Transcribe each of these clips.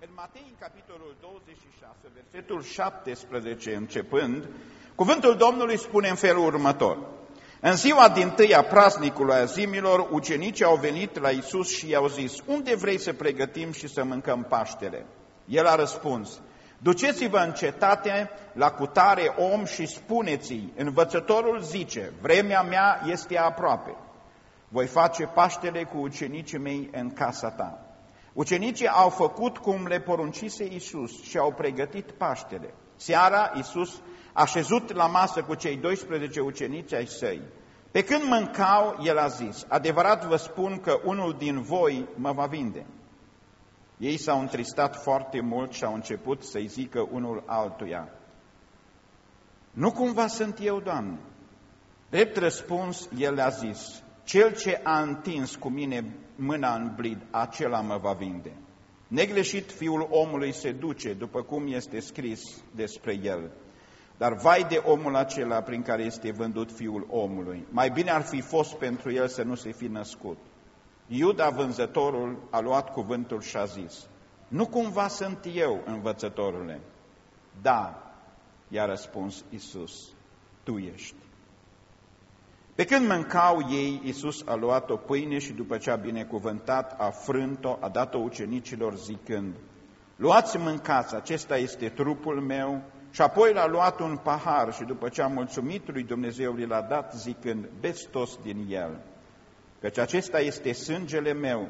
În Matei, în capitolul 26, versetul 17 începând, cuvântul Domnului spune în felul următor. În ziua din tâi a praznicului azimilor, ucenicii au venit la Isus și i-au zis, unde vrei să pregătim și să mâncăm Paștele? El a răspuns, duceți-vă în cetate la cutare om și spuneți-i, învățătorul zice, vremea mea este aproape. Voi face Paștele cu ucenicii mei în casa ta. Ucenicii au făcut cum le poruncise Isus și au pregătit Paștele. Seara Isus a șezut la masă cu cei 12 ucenici ai săi. Pe când mâncau, el a zis, adevărat vă spun că unul din voi mă va vinde. Ei s-au întristat foarte mult și au început să-i zică unul altuia, Nu cumva sunt eu, Doamne? Drept răspuns, el le-a zis, Cel ce a întins cu mine mâna în blid, acela mă va vinde. Negleșit fiul omului se duce, după cum este scris despre el. Dar vai de omul acela prin care este vândut fiul omului. Mai bine ar fi fost pentru el să nu se fi născut. Iuda, vânzătorul, a luat cuvântul și a zis, Nu cumva sunt eu, învățătorule? Da, i-a răspuns Isus, tu ești. Pe când mâncau ei, Iisus a luat o pâine și după ce a binecuvântat, a frânt-o, a dat-o ucenicilor zicând, Luați mâncați, acesta este trupul meu, și apoi l-a luat un pahar și după ce a mulțumit lui Dumnezeu, l-a dat zicând, beți toți din el, căci acesta este sângele meu,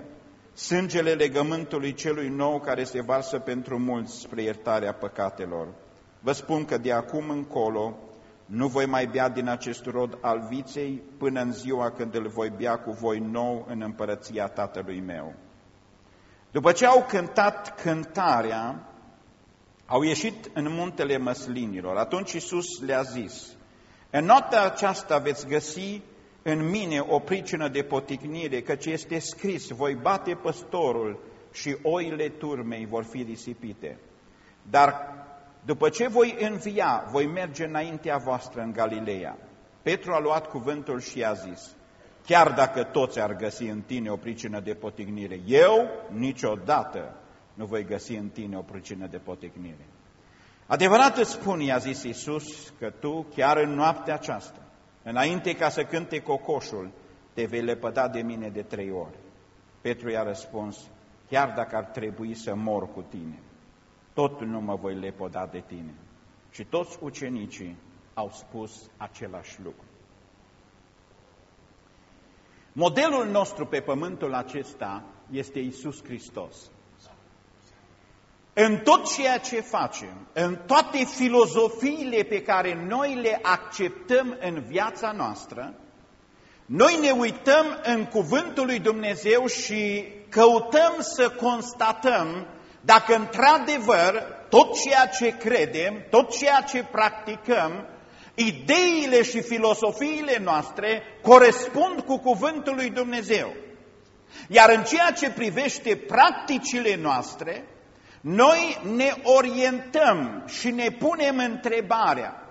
sângele legământului celui nou care se varsă pentru mulți spre iertarea păcatelor. Vă spun că de acum încolo nu voi mai bea din acest rod al viței până în ziua când îl voi bea cu voi nou în împărăția Tatălui meu. După ce au cântat cântarea, au ieșit în muntele măslinilor. Atunci Iisus le-a zis, în noaptea aceasta veți găsi în mine o pricină de poticnire, căci este scris, voi bate păstorul și oile turmei vor fi risipite. Dar după ce voi învia, voi merge înaintea voastră în Galileea. Petru a luat cuvântul și a zis, chiar dacă toți ar găsi în tine o pricină de potignire, eu niciodată nu voi găsi în tine o pricină de potignire. Adevărat îți spun, i-a zis Iisus, că tu, chiar în noaptea aceasta, înainte ca să cânte cocoșul, te vei lepăda de mine de trei ori. Petru i-a răspuns, chiar dacă ar trebui să mor cu tine tot nu mă voi lepoda de tine. Și toți ucenicii au spus același lucru. Modelul nostru pe pământul acesta este Isus Hristos. În tot ceea ce facem, în toate filozofiile pe care noi le acceptăm în viața noastră, noi ne uităm în cuvântul lui Dumnezeu și căutăm să constatăm dacă într-adevăr tot ceea ce credem, tot ceea ce practicăm, ideile și filosofiile noastre corespund cu cuvântul lui Dumnezeu. Iar în ceea ce privește practicile noastre, noi ne orientăm și ne punem întrebarea,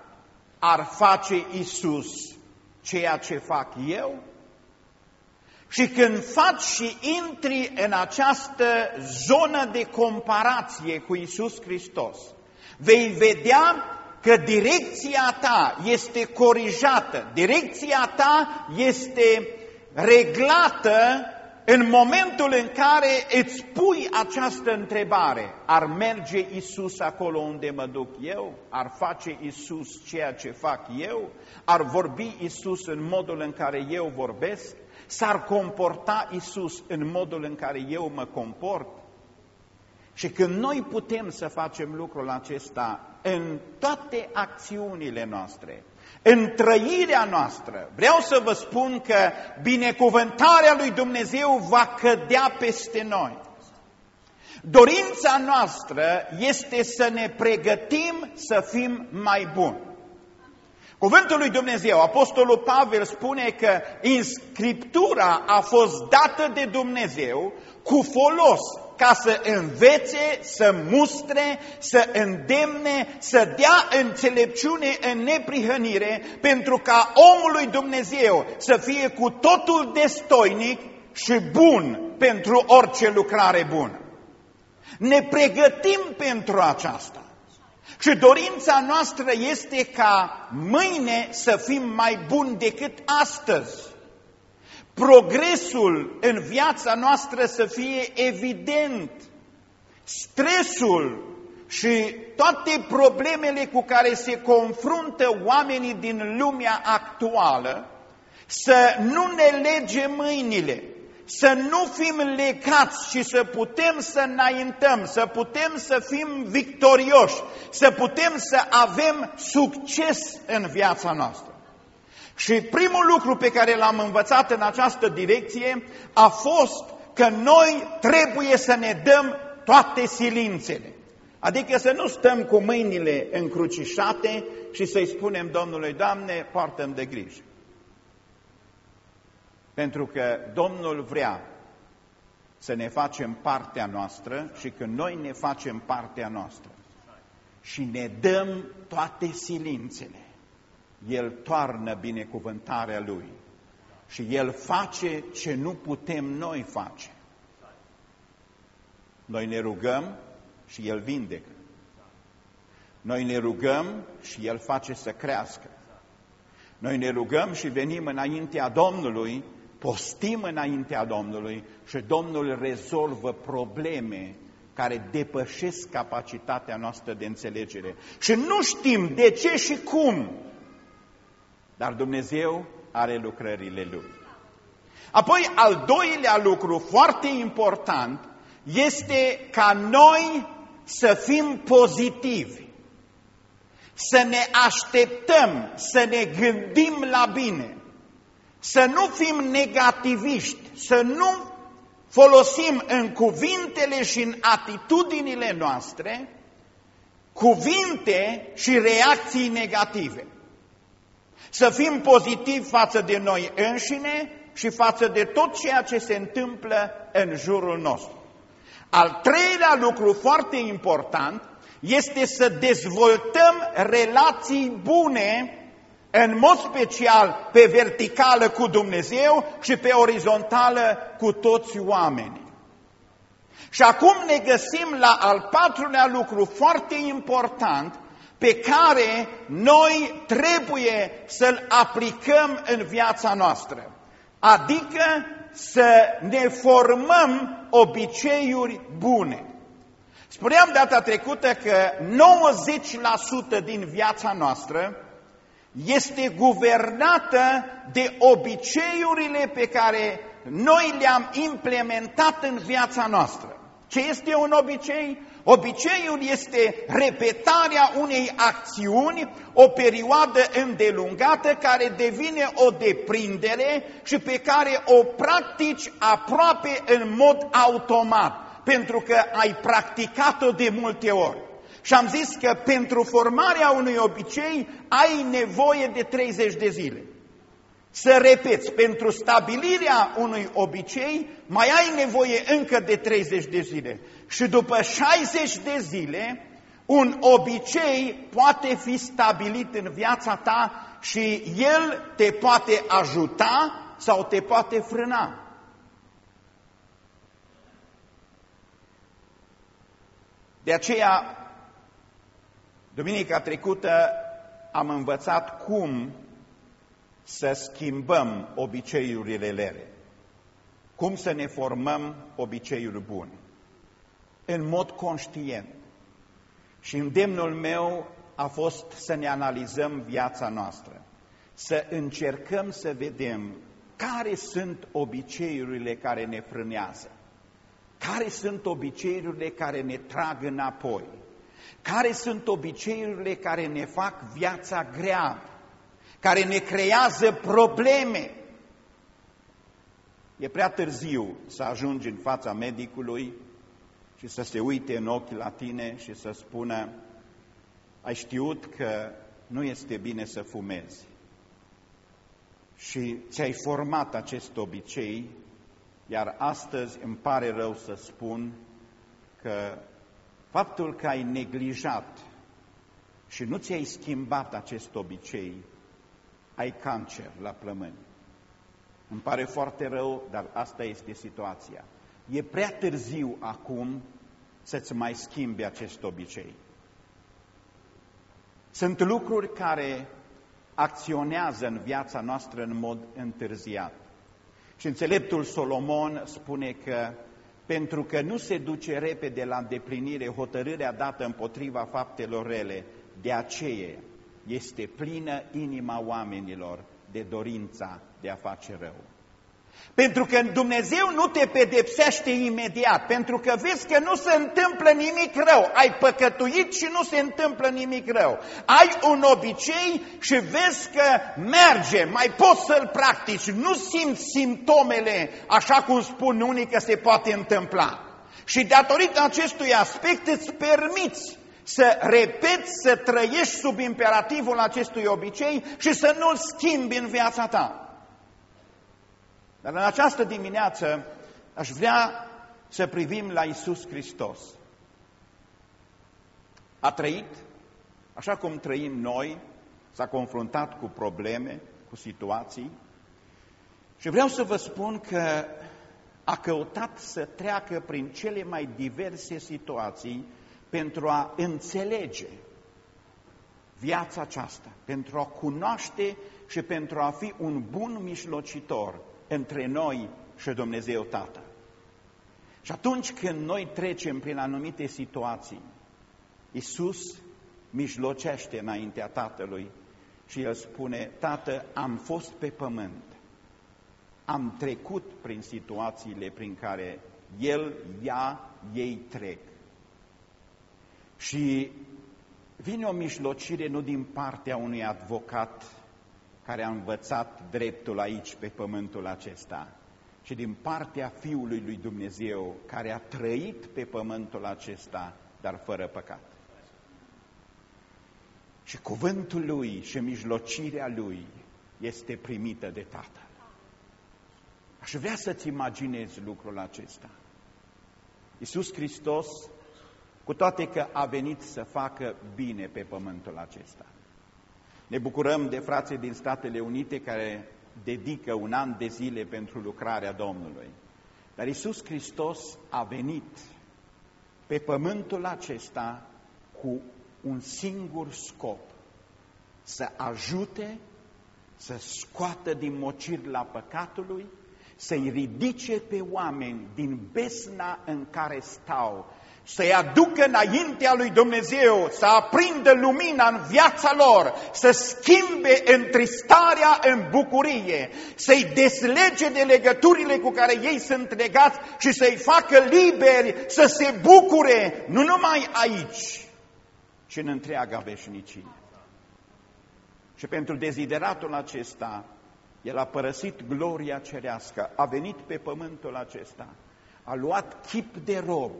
ar face Isus ceea ce fac eu? Și când faci și intri în această zonă de comparație cu Isus Hristos, vei vedea că direcția ta este corijată, direcția ta este reglată în momentul în care îți pui această întrebare. Ar merge Isus acolo unde mă duc eu? Ar face Isus ceea ce fac eu? Ar vorbi Isus în modul în care eu vorbesc? S-ar comporta Isus în modul în care eu mă comport? Și când noi putem să facem lucrul acesta în toate acțiunile noastre, în trăirea noastră, vreau să vă spun că binecuvântarea lui Dumnezeu va cădea peste noi. Dorința noastră este să ne pregătim să fim mai buni. Cuvântul lui Dumnezeu, Apostolul Pavel spune că în Scriptura a fost dată de Dumnezeu cu folos ca să învețe, să mustre, să îndemne, să dea înțelepciune în neprihănire, pentru ca omul lui Dumnezeu să fie cu totul destoinic și bun pentru orice lucrare bună. Ne pregătim pentru aceasta. Și dorința noastră este ca mâine să fim mai buni decât astăzi. Progresul în viața noastră să fie evident. Stresul și toate problemele cu care se confruntă oamenii din lumea actuală să nu ne lege mâinile, să nu fim legați și să putem să înaintăm, să putem să fim victorioși, să putem să avem succes în viața noastră. Și primul lucru pe care l-am învățat în această direcție a fost că noi trebuie să ne dăm toate silințele. Adică să nu stăm cu mâinile încrucișate și să-i spunem Domnului, Doamne, poartă de grijă. Pentru că Domnul vrea să ne facem partea noastră și că noi ne facem partea noastră și ne dăm toate silințele, El toarnă binecuvântarea Lui și El face ce nu putem noi face. Noi ne rugăm și El vindecă. Noi ne rugăm și El face să crească. Noi ne rugăm și venim înaintea Domnului postim înaintea Domnului și Domnul rezolvă probleme care depășesc capacitatea noastră de înțelegere. Și nu știm de ce și cum, dar Dumnezeu are lucrările Lui. Apoi, al doilea lucru foarte important este ca noi să fim pozitivi, să ne așteptăm, să ne gândim la bine. Să nu fim negativiști, să nu folosim în cuvintele și în atitudinile noastre cuvinte și reacții negative. Să fim pozitivi față de noi înșine și față de tot ceea ce se întâmplă în jurul nostru. Al treilea lucru foarte important este să dezvoltăm relații bune în mod special pe verticală cu Dumnezeu și pe orizontală cu toți oamenii. Și acum ne găsim la al patrulea lucru foarte important pe care noi trebuie să-l aplicăm în viața noastră. Adică să ne formăm obiceiuri bune. Spuneam data trecută că 90% din viața noastră este guvernată de obiceiurile pe care noi le-am implementat în viața noastră. Ce este un obicei? Obiceiul este repetarea unei acțiuni o perioadă îndelungată care devine o deprindere și pe care o practici aproape în mod automat, pentru că ai practicat-o de multe ori. Și am zis că pentru formarea unui obicei ai nevoie de 30 de zile. Să repeți, pentru stabilirea unui obicei mai ai nevoie încă de 30 de zile. Și după 60 de zile, un obicei poate fi stabilit în viața ta și el te poate ajuta sau te poate frâna. De aceea Duminica trecută am învățat cum să schimbăm obiceiurile lere, cum să ne formăm obiceiuri bune, în mod conștient. Și îndemnul meu a fost să ne analizăm viața noastră, să încercăm să vedem care sunt obiceiurile care ne frânează, care sunt obiceiurile care ne trag înapoi, care sunt obiceiurile care ne fac viața grea, care ne creează probleme? E prea târziu să ajungi în fața medicului și să se uite în ochi la tine și să spună ai știut că nu este bine să fumezi și ți-ai format acest obicei, iar astăzi îmi pare rău să spun că Faptul că ai neglijat și nu ți-ai schimbat acest obicei, ai cancer la plămâni. Îmi pare foarte rău, dar asta este situația. E prea târziu acum să-ți mai schimbi acest obicei. Sunt lucruri care acționează în viața noastră în mod întârziat. Și înțeleptul Solomon spune că pentru că nu se duce repede la îndeplinire hotărârea dată împotriva faptelor rele, de aceea este plină inima oamenilor de dorința de a face rău. Pentru că Dumnezeu nu te pedepsește imediat, pentru că vezi că nu se întâmplă nimic rău. Ai păcătuit și nu se întâmplă nimic rău. Ai un obicei și vezi că merge, mai poți să-l practici, nu simți simptomele așa cum spun unii că se poate întâmpla. Și datorită acestui aspect îți permiți să repeți, să trăiești sub imperativul acestui obicei și să nu-l schimbi în viața ta. Dar în această dimineață aș vrea să privim la Isus Hristos. A trăit așa cum trăim noi, s-a confruntat cu probleme, cu situații și vreau să vă spun că a căutat să treacă prin cele mai diverse situații pentru a înțelege viața aceasta, pentru a cunoaște și pentru a fi un bun mijlocitor între noi și Dumnezeu Tatăl. Și atunci când noi trecem prin anumite situații, Iisus mijlocește înaintea Tatălui și El spune, Tată, am fost pe pământ, am trecut prin situațiile prin care El, ea, ei trec. Și vine o mijlocire nu din partea unui advocat care a învățat dreptul aici, pe pământul acesta, ci din partea Fiului lui Dumnezeu, care a trăit pe pământul acesta, dar fără păcat. Și cuvântul lui și mijlocirea lui este primită de Tatăl. Aș vrea să-ți imaginezi lucrul acesta. Iisus Hristos, cu toate că a venit să facă bine pe pământul acesta, ne bucurăm de frații din Statele Unite care dedică un an de zile pentru lucrarea Domnului. Dar Isus Hristos a venit pe pământul acesta cu un singur scop, să ajute, să scoată din mocir la păcatului, să-i ridice pe oameni din besna în care stau să-i aducă înaintea lui Dumnezeu, să aprindă lumina în viața lor, să schimbe întristarea în bucurie, să-i deslege de legăturile cu care ei sunt legați și să-i facă liberi să se bucure, nu numai aici, ci în întreaga veșnicie. Și pentru dezideratul acesta, el a părăsit gloria cerească, a venit pe pământul acesta, a luat chip de rob,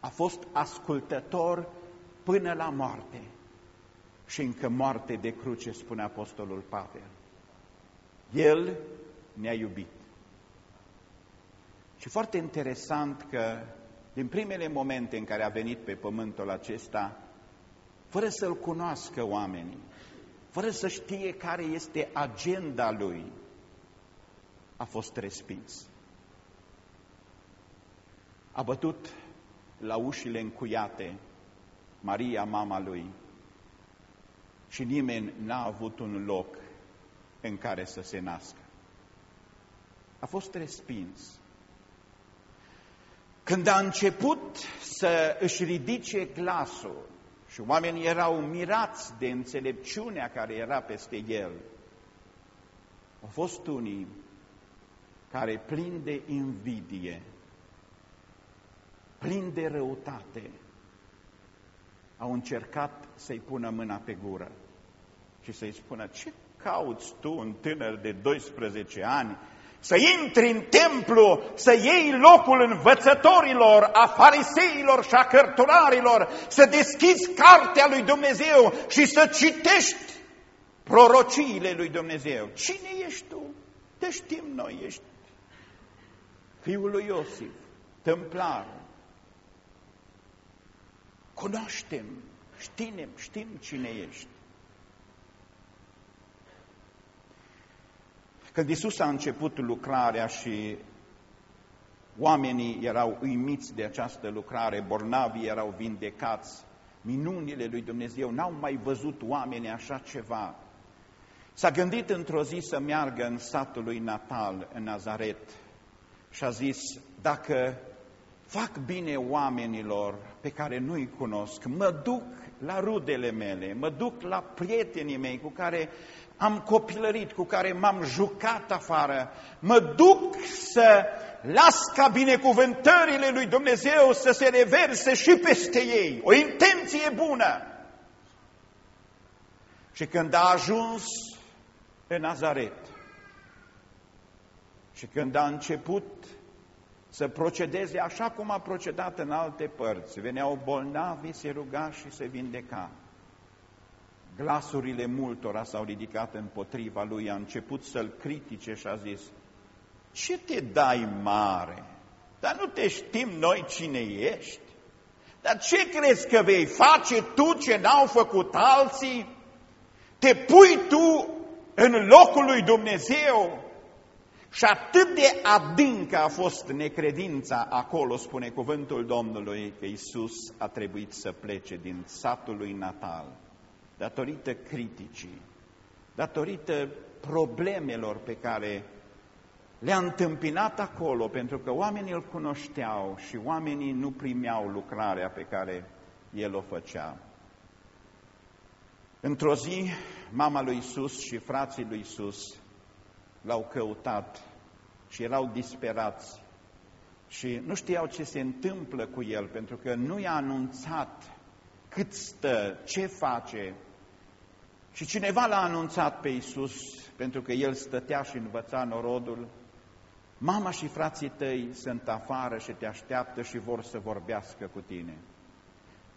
a fost ascultător până la moarte și încă moarte de cruce, spune Apostolul Pavel. El ne-a iubit. Și foarte interesant că din primele momente în care a venit pe pământul acesta, fără să-L cunoască oamenii, fără să știe care este agenda Lui, a fost respins. A bătut la ușile încuiate Maria, mama lui, și nimeni n-a avut un loc în care să se nască. A fost respins. Când a început să își ridice glasul și oamenii erau mirați de înțelepciunea care era peste el, au fost unii care plin de invidie plin de răutate, au încercat să-i pună mâna pe gură și să-i spună, ce cauți tu, un tânăr de 12 ani, să intri în templu, să iei locul învățătorilor, a fariseilor și a cărturarilor, să deschizi cartea lui Dumnezeu și să citești prorociile lui Dumnezeu. Cine ești tu? Te știm noi, ești fiul lui Iosif, templar, Cunoaștem, știm, știm cine ești. Când Isus a început lucrarea și Oamenii erau uimiți de această lucrare, bolnavii erau vindecați, minunile lui Dumnezeu, n-au mai văzut oamenii așa ceva. S-a gândit într-o zi să meargă în satul lui natal, în Nazaret, și a zis, dacă fac bine oamenilor pe care nu-i cunosc, mă duc la rudele mele, mă duc la prietenii mei cu care am copilărit, cu care m-am jucat afară, mă duc să las ca binecuvântările lui Dumnezeu să se reverse și peste ei, o intenție bună. Și când a ajuns în Nazaret și când a început să procedeze așa cum a procedat în alte părți, veneau bolnavi, se ruga și se vindeca. Glasurile multora s-au ridicat împotriva lui, a început să-l critique și a zis, ce te dai mare? Dar nu te știm noi cine ești? Dar ce crezi că vei face tu ce n-au făcut alții? Te pui tu în locul lui Dumnezeu? Și atât de adâncă a fost necredința acolo, spune cuvântul Domnului, că Iisus a trebuit să plece din satul lui natal, datorită criticii, datorită problemelor pe care le-a întâmpinat acolo, pentru că oamenii îl cunoșteau și oamenii nu primeau lucrarea pe care el o făcea. Într-o zi, mama lui Isus și frații lui Isus l-au căutat și erau disperați și nu știau ce se întâmplă cu el, pentru că nu i-a anunțat cât stă, ce face. Și cineva l-a anunțat pe Isus, pentru că el stătea și învăța norodul, Mama și frații tăi sunt afară și te așteaptă și vor să vorbească cu tine.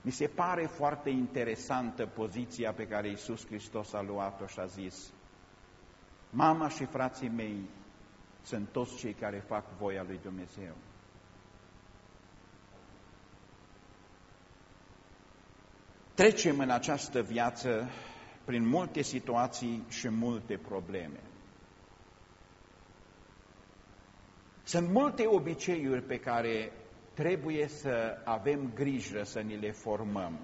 Mi se pare foarte interesantă poziția pe care Iisus Hristos a luat-o și a zis, Mama și frații mei sunt toți cei care fac voia lui Dumnezeu. Trecem în această viață prin multe situații și multe probleme. Sunt multe obiceiuri pe care trebuie să avem grijă să ni le formăm.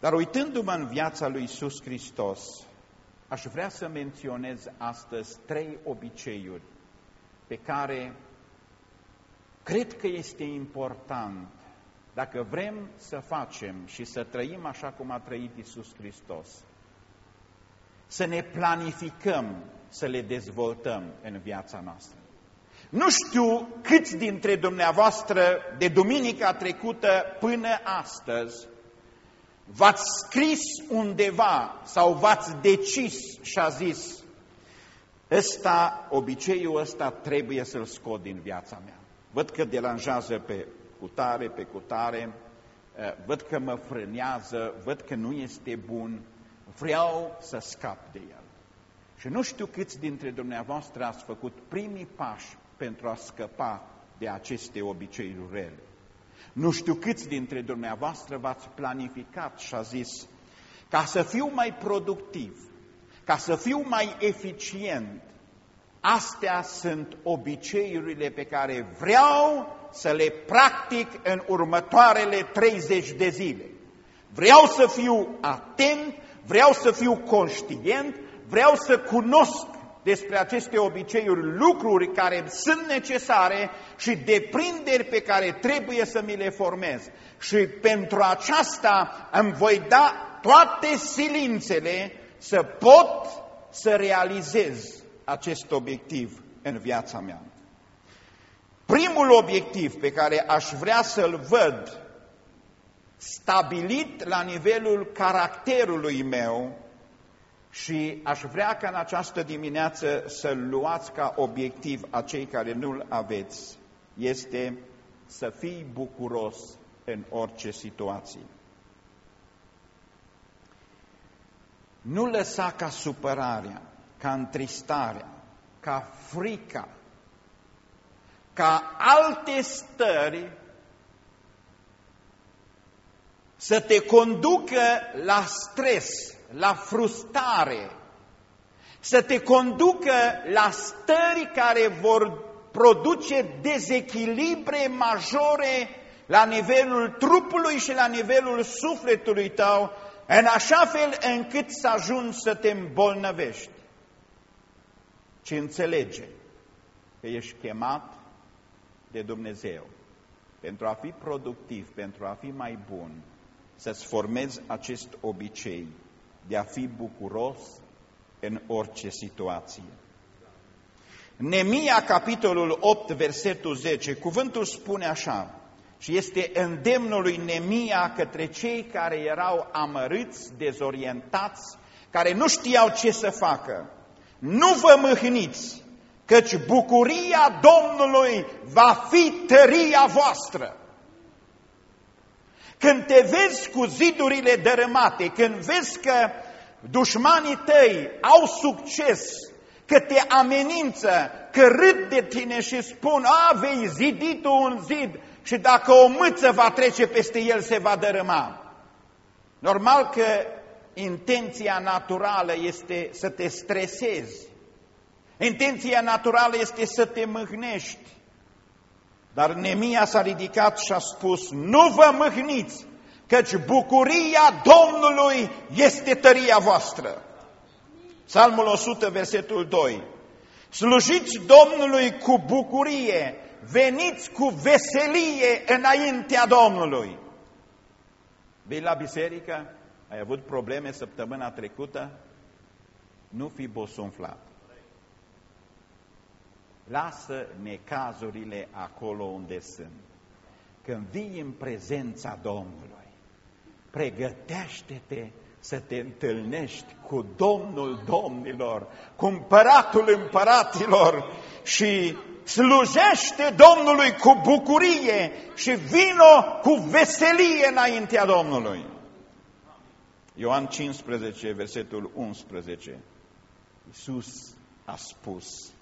Dar uitându-mă în viața lui Iisus Hristos, aș vrea să menționez astăzi trei obiceiuri pe care cred că este important dacă vrem să facem și să trăim așa cum a trăit Iisus Hristos, să ne planificăm să le dezvoltăm în viața noastră. Nu știu câți dintre dumneavoastră de duminica trecută până astăzi v-ați scris undeva sau v-ați decis și a zis ăsta, obiceiul ăsta trebuie să-l scot din viața mea. Văd că deranjează pe cutare, pe cutare, eh, văd că mă frânează, văd că nu este bun, vreau să scap de el. Și nu știu câți dintre dumneavoastră ați făcut primii pași pentru a scăpa de aceste obiceiuri rele. Nu știu câți dintre dumneavoastră v-ați planificat și a zis, ca să fiu mai productiv, ca să fiu mai eficient, astea sunt obiceiurile pe care vreau să le practic în următoarele 30 de zile. Vreau să fiu atent, vreau să fiu conștient, vreau să cunosc despre aceste obiceiuri, lucruri care sunt necesare și deprinderi pe care trebuie să mi le formez. Și pentru aceasta îmi voi da toate silințele să pot să realizez acest obiectiv în viața mea. Primul obiectiv pe care aș vrea să-l văd stabilit la nivelul caracterului meu și aș vrea ca în această dimineață să-l luați ca obiectiv a cei care nu-l aveți, este să fii bucuros în orice situație. Nu lăsa ca supărarea, ca întristarea, ca frica, ca alte stări să te conducă la stres, la frustrare, să te conducă la stări care vor produce dezechilibre majore la nivelul trupului și la nivelul sufletului tău, în așa fel încât să ajungi să te îmbolnăvești. Ci înțelege că ești chemat de Dumnezeu pentru a fi productiv, pentru a fi mai bun, să-ți formezi acest obicei de a fi bucuros în orice situație. Nemia, capitolul 8, versetul 10, cuvântul spune așa, și este îndemnul lui Nemia către cei care erau amărâți, dezorientați, care nu știau ce să facă. Nu vă mâhniți, căci bucuria Domnului va fi tăria voastră. Când te vezi cu zidurile dărâmate, când vezi că dușmanii tăi au succes, că te amenință, că râd de tine și spun, a, vei zidi tu un zid și dacă o mâță va trece peste el, se va dărâma. Normal că intenția naturală este să te stresezi. Intenția naturală este să te mâhnești. Dar Nemia s-a ridicat și a spus, nu vă mâhniți, căci bucuria Domnului este tăria voastră. Psalmul 100, versetul 2. Slujiți Domnului cu bucurie, veniți cu veselie înaintea Domnului. Vei la biserică? Ai avut probleme săptămâna trecută? Nu fi bosunflat. Lasă necazurile acolo unde sunt. Când vii în prezența Domnului, pregătește-te să te întâlnești cu Domnul Domnilor, cu Împăratul Împăratilor și slujește Domnului cu bucurie și vino cu veselie înaintea Domnului. Ioan 15, versetul 11. Iisus a spus,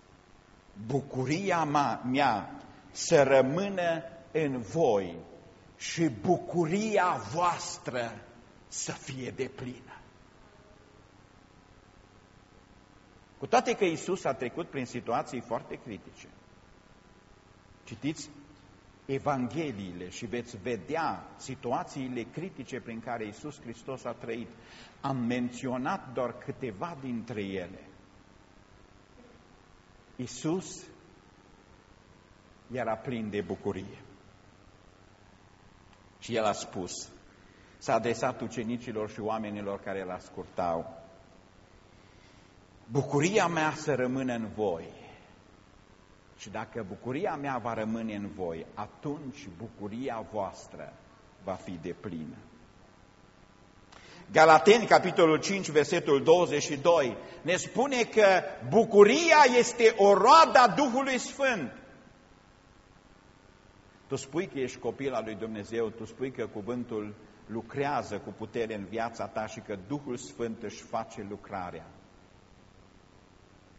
bucuria mea să rămână în voi și bucuria voastră să fie de plină. Cu toate că Isus a trecut prin situații foarte critice, citiți Evangheliile și veți vedea situațiile critice prin care Isus Hristos a trăit. Am menționat doar câteva dintre ele. Isus era plin de bucurie. Și el a spus, s-a adresat ucenicilor și oamenilor care îl ascultau, bucuria mea să rămână în voi. Și dacă bucuria mea va rămâne în voi, atunci bucuria voastră va fi de plină. Galateni, capitolul 5, versetul 22, ne spune că bucuria este o roadă a Duhului Sfânt. Tu spui că ești copil al lui Dumnezeu, tu spui că cuvântul lucrează cu putere în viața ta și că Duhul Sfânt își face lucrarea.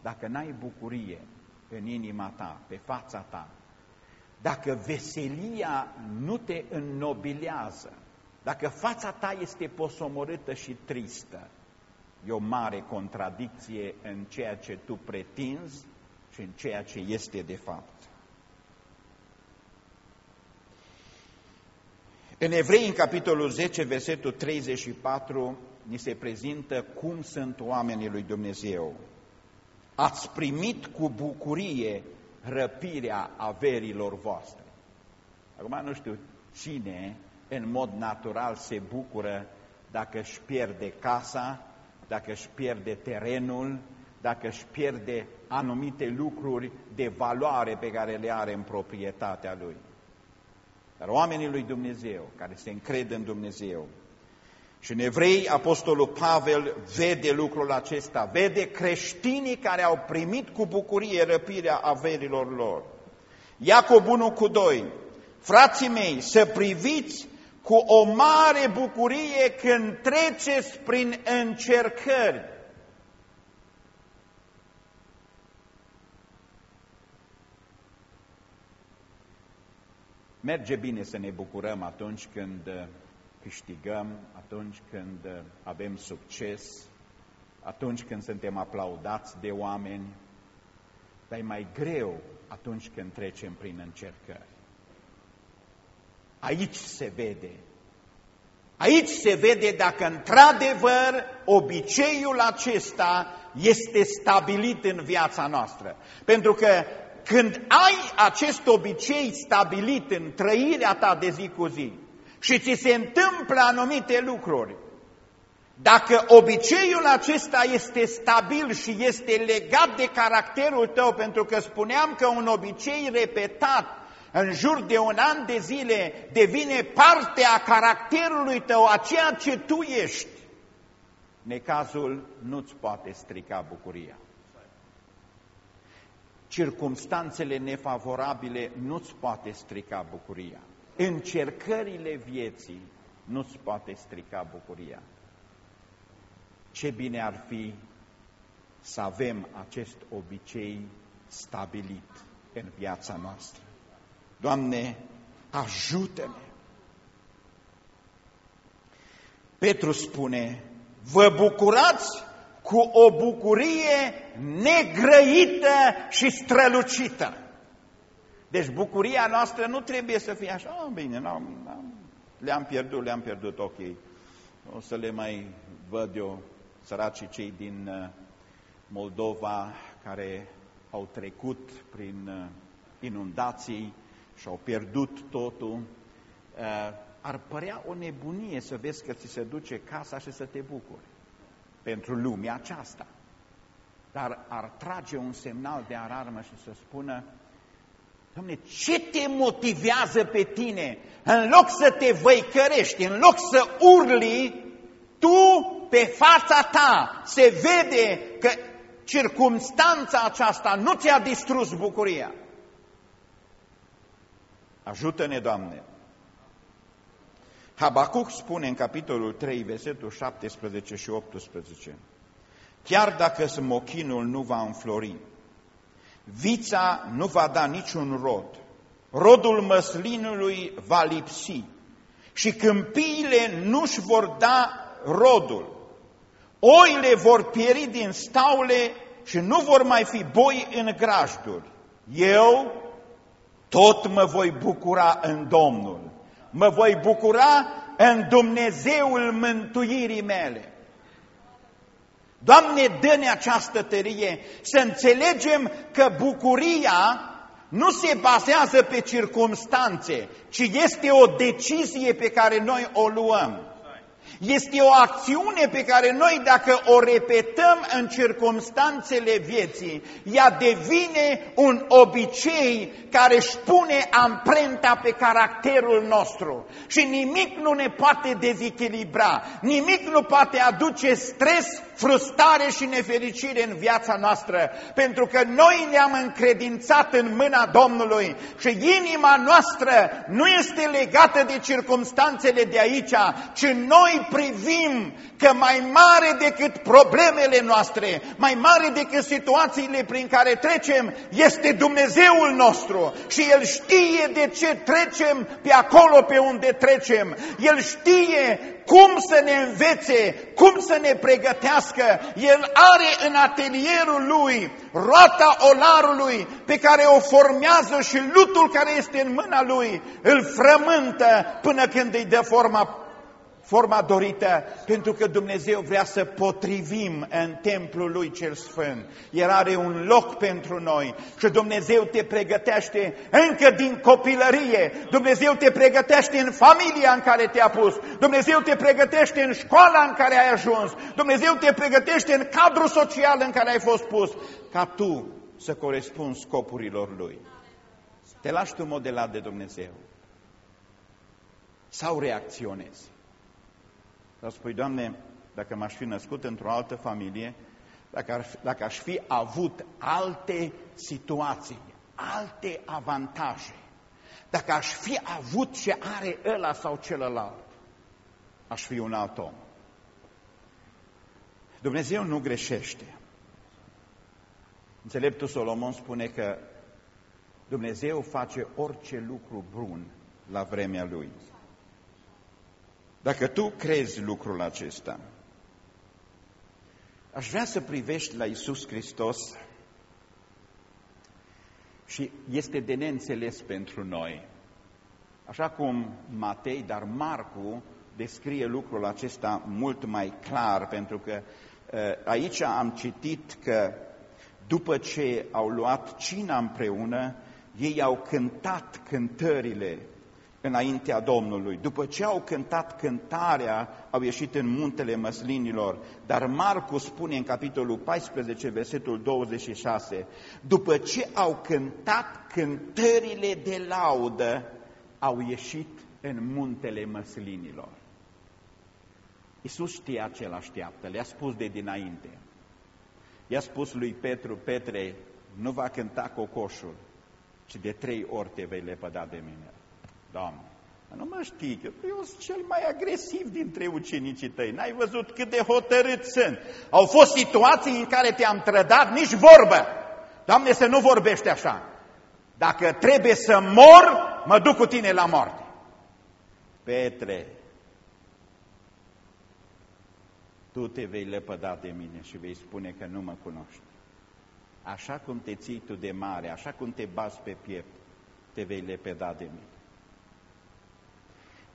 Dacă n-ai bucurie în inima ta, pe fața ta, dacă veselia nu te înnobilează, dacă fața ta este posomorâtă și tristă, e o mare contradicție în ceea ce tu pretinzi și în ceea ce este de fapt. În Evrei, în capitolul 10, versetul 34, ni se prezintă cum sunt oamenii lui Dumnezeu. Ați primit cu bucurie răpirea averilor voastre. Acum nu știu cine în mod natural se bucură dacă își pierde casa, dacă își pierde terenul, dacă își pierde anumite lucruri de valoare pe care le are în proprietatea lui. Dar oamenii lui Dumnezeu, care se încred în Dumnezeu, și în evrei, Apostolul Pavel vede lucrul acesta, vede creștinii care au primit cu bucurie răpirea averilor lor. Iacob 1 cu 2, frații mei, să priviți cu o mare bucurie când treceți prin încercări. Merge bine să ne bucurăm atunci când uh, câștigăm, atunci când uh, avem succes, atunci când suntem aplaudați de oameni, dar e mai greu atunci când trecem prin încercări. Aici se vede. Aici se vede dacă într-adevăr obiceiul acesta este stabilit în viața noastră. Pentru că când ai acest obicei stabilit în trăirea ta de zi cu zi și ți se întâmplă anumite lucruri, dacă obiceiul acesta este stabil și este legat de caracterul tău, pentru că spuneam că un obicei repetat în jur de un an de zile devine parte a caracterului tău, a ceea ce tu ești, necazul nu-ți poate strica bucuria. Circumstanțele nefavorabile nu-ți poate strica bucuria. Încercările vieții nu-ți poate strica bucuria. Ce bine ar fi să avem acest obicei stabilit în viața noastră. Doamne, ajută-ne! Petru spune, vă bucurați cu o bucurie negrăită și strălucită. Deci bucuria noastră nu trebuie să fie așa, oh, bine, le-am pierdut, le-am pierdut, ok, o să le mai văd eu săracii cei din uh, Moldova care au trecut prin uh, inundații și au pierdut totul, uh, ar părea o nebunie să vezi că ți se duce casa și să te bucuri pentru lumea aceasta. Dar ar trage un semnal de alarmă și să spună, Doamne, ce te motivează pe tine? În loc să te văicărești, în loc să urli, tu pe fața ta se vede că circumstanța aceasta nu ți-a distrus bucuria. Ajută-ne, Doamne! Habacuc spune în capitolul 3, versetul 17 și 18, Chiar dacă smochinul nu va înflori, vița nu va da niciun rod, rodul măslinului va lipsi și câmpiile nu-și vor da rodul, oile vor pieri din staule și nu vor mai fi boi în grajduri. Eu tot mă voi bucura în Domnul mă voi bucura în Dumnezeul mântuirii mele. Doamne, dă-ne această tărie să înțelegem că bucuria nu se bazează pe circumstanțe, ci este o decizie pe care noi o luăm. Este o acțiune pe care noi, dacă o repetăm în circumstanțele vieții, ea devine un obicei care își pune amprenta pe caracterul nostru. Și nimic nu ne poate dezechilibra, nimic nu poate aduce stres, frustrare și nefericire în viața noastră, pentru că noi ne-am încredințat în mâna Domnului și inima noastră nu este legată de circumstanțele de aici, ci noi privim că mai mare decât problemele noastre, mai mare decât situațiile prin care trecem, este Dumnezeul nostru și El știe de ce trecem pe acolo pe unde trecem. El știe cum să ne învețe, cum să ne pregătească. El are în atelierul lui roata olarului pe care o formează și lutul care este în mâna lui îl frământă până când îi dă forma forma dorită, pentru că Dumnezeu vrea să potrivim în templul Lui cel Sfânt. El are un loc pentru noi și Dumnezeu te pregătește încă din copilărie. Dumnezeu te pregătește în familia în care te-a pus. Dumnezeu te pregătește în școala în care ai ajuns. Dumnezeu te pregătește în cadrul social în care ai fost pus, ca tu să corespunzi scopurilor Lui. Te lași tu modelat de Dumnezeu sau reacționezi? Dar spui, Doamne, dacă m-aș fi născut într-o altă familie, dacă, ar, dacă aș fi avut alte situații, alte avantaje, dacă aș fi avut ce are ăla sau celălalt, aș fi un alt om. Dumnezeu nu greșește. Înțeleptul Solomon spune că Dumnezeu face orice lucru bun la vremea Lui. Dacă tu crezi lucrul acesta, aș vrea să privești la Isus Hristos Și este de neînțeles pentru noi. Așa cum Matei, dar Marcu descrie lucrul acesta mult mai clar, pentru că uh, aici am citit că după ce au luat cina împreună, ei au cântat cântările înaintea Domnului. După ce au cântat cântarea, au ieșit în muntele măslinilor. Dar Marcu spune în capitolul 14, versetul 26, după ce au cântat cântările de laudă, au ieșit în muntele măslinilor. Iisus știa ce l-așteaptă, le-a spus de dinainte. I-a spus lui Petru, Petre, nu va cânta cocoșul, ci de trei ori te vei lepăda de mine. Doamne, nu mă știi, că eu sunt cel mai agresiv dintre ucenicii tăi. N-ai văzut cât de hotărât sunt. Au fost situații în care te-am trădat, nici vorbă. Doamne, să nu vorbești așa. Dacă trebuie să mor, mă duc cu tine la moarte. Petre, tu te vei lepăda de mine și vei spune că nu mă cunoști. Așa cum te ții tu de mare, așa cum te bați pe piept, te vei lepăda de mine.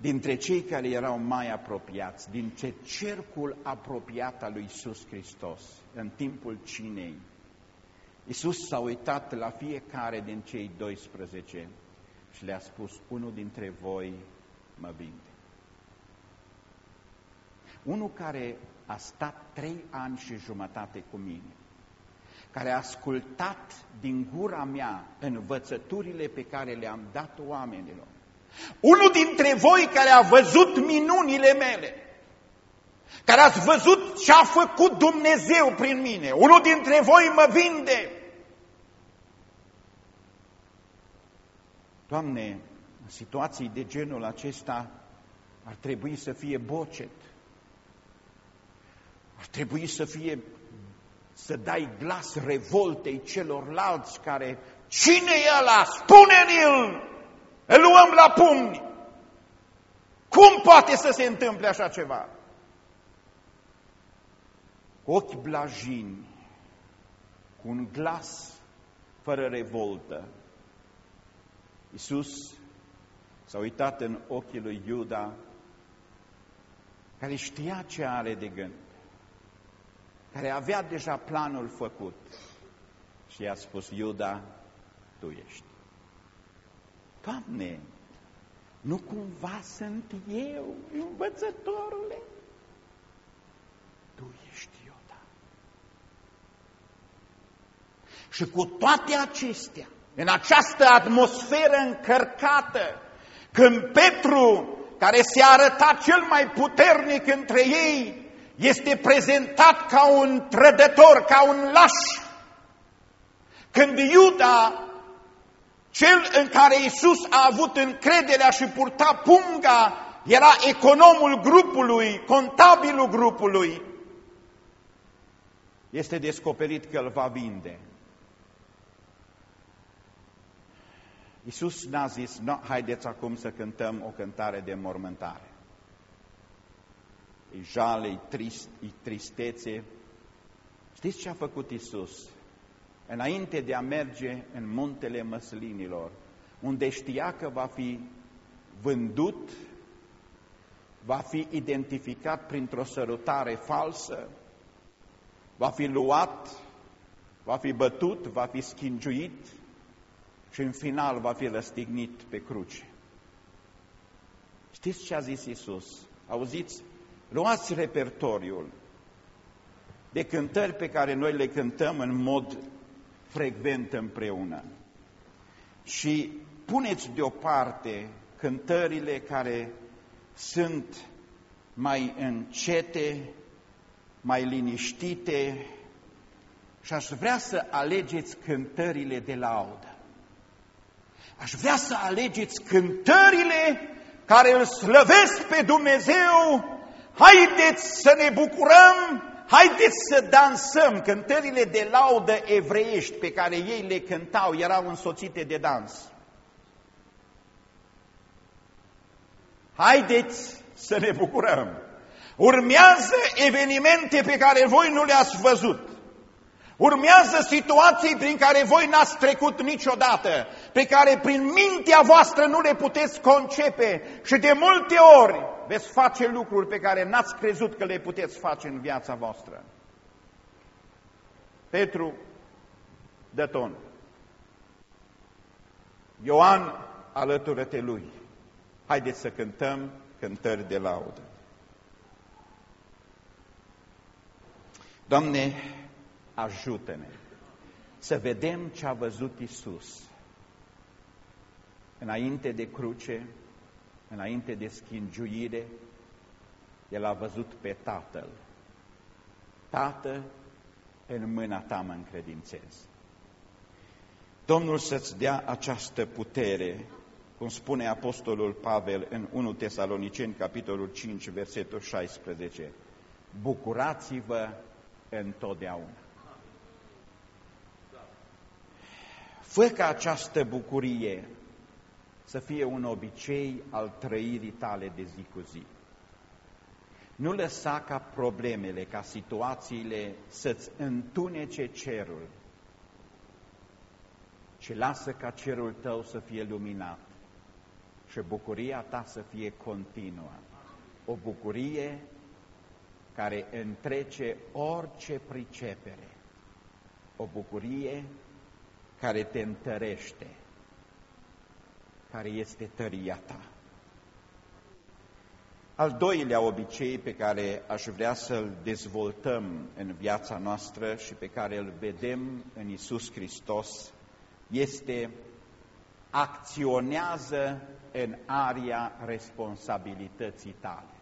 Dintre cei care erau mai apropiați, din ce cercul apropiat al lui Iisus Hristos, în timpul cinei, Iisus s-a uitat la fiecare din cei 12 și le-a spus, unul dintre voi mă vinde. Unul care a stat trei ani și jumătate cu mine, care a ascultat din gura mea învățăturile pe care le-am dat oamenilor. Unul dintre voi care a văzut minunile mele, care ați văzut ce a făcut Dumnezeu prin mine, unul dintre voi mă vinde. Doamne, în situații de genul acesta ar trebui să fie bocet. Ar trebui să fie, să dai glas revoltei celorlalți care, cine e ăla? Spune-l! Îl luăm la pumni! Cum poate să se întâmple așa ceva? Cu ochi blajini, cu un glas fără revoltă, Iisus s-a uitat în ochii lui Iuda, care știa ce are de gând care avea deja planul făcut și i-a spus, Iuda, tu ești. Doamne, nu cumva sunt eu, învățătorule? Tu ești Iuda. Și cu toate acestea, în această atmosferă încărcată, când Petru, care se arăta cel mai puternic între ei, este prezentat ca un trădător, ca un laș. Când Iuda, cel în care Iisus a avut încrederea și purta punga, era economul grupului, contabilul grupului, este descoperit că îl va vinde. Iisus n-a zis, no, haideți acum să cântăm o cântare de mormântare e jale, e, trist, e tristețe. Știți ce a făcut Isus? Înainte de a merge în muntele măslinilor, unde știa că va fi vândut, va fi identificat printr-o sărutare falsă, va fi luat, va fi bătut, va fi schingiuit și în final va fi răstignit pe cruce. Știți ce a zis Isus? Auziți? Luați repertoriul de cântări pe care noi le cântăm în mod frecvent împreună. Și puneți deoparte cântările care sunt mai încete, mai liniștite. Și aș vrea să alegeți cântările de laudă. Aș vrea să alegeți cântările care îl slăvesc pe Dumnezeu. Haideți să ne bucurăm, haideți să dansăm. Cântările de laudă evreiești pe care ei le cântau erau însoțite de dans. Haideți să ne bucurăm. Urmează evenimente pe care voi nu le-ați văzut. Urmează situații prin care voi n-ați trecut niciodată, pe care prin mintea voastră nu le puteți concepe și de multe ori veți face lucruri pe care n-ați crezut că le puteți face în viața voastră. Petru dă ton. Ioan alătură-te lui. Haideți să cântăm cântări de laudă. Doamne, ajută-ne să vedem ce a văzut Isus înainte de cruce, înainte de schingiuire, El a văzut pe Tatăl. Tată, în mâna ta mă încredințez. Domnul să-ți dea această putere, cum spune Apostolul Pavel în 1 Tesaloniceni, capitolul 5, versetul 16. Bucurați-vă întotdeauna. Fă ca această bucurie să fie un obicei al trăirii tale de zi cu zi. Nu lăsa ca problemele, ca situațiile să-ți întunece cerul, ci lasă ca cerul tău să fie luminat și bucuria ta să fie continuă. O bucurie care întrece orice pricepere. O bucurie care te întărește, care este tăria ta. Al doilea obicei pe care aș vrea să-l dezvoltăm în viața noastră și pe care îl vedem în Isus Hristos este acționează în aria responsabilității tale.